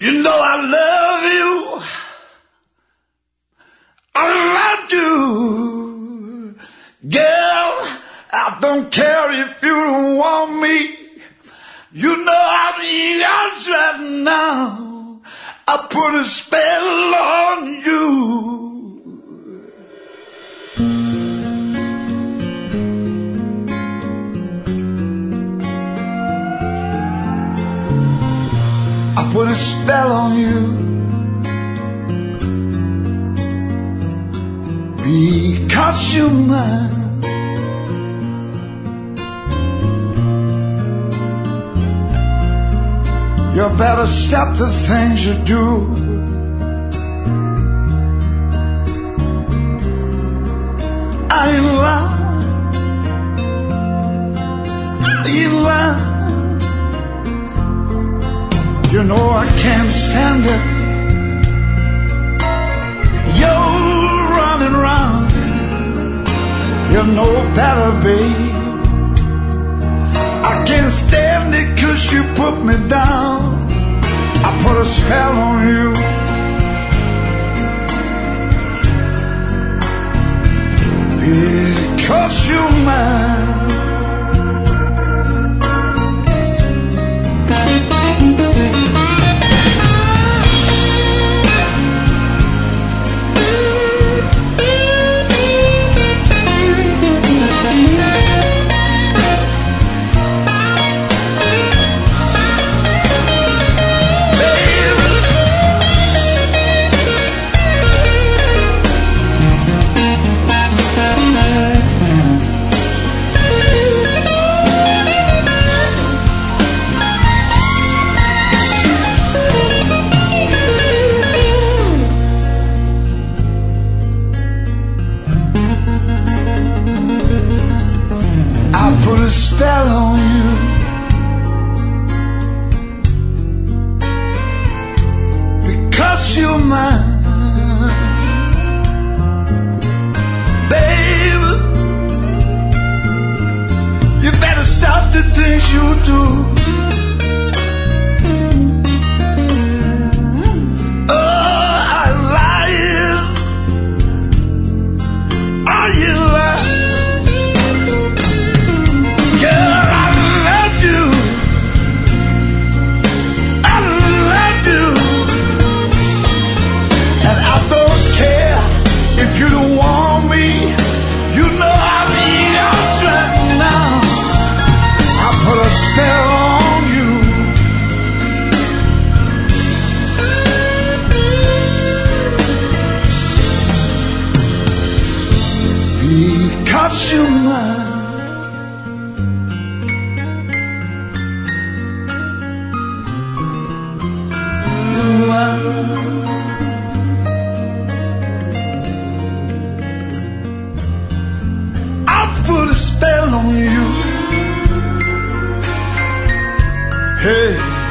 You know I love you. I love you. Girl, I don't care if you don't want me. You know I'm yours right now. I put a spell I put a spell on you. Because you're mine. You better stop the things you do. You know I can't stand it. You're running round. You know better, babe. I can't stand it cause you put me down. I put a spell on you. Because you're you do. of Schumann. The one I'll put a spell on you. Hey.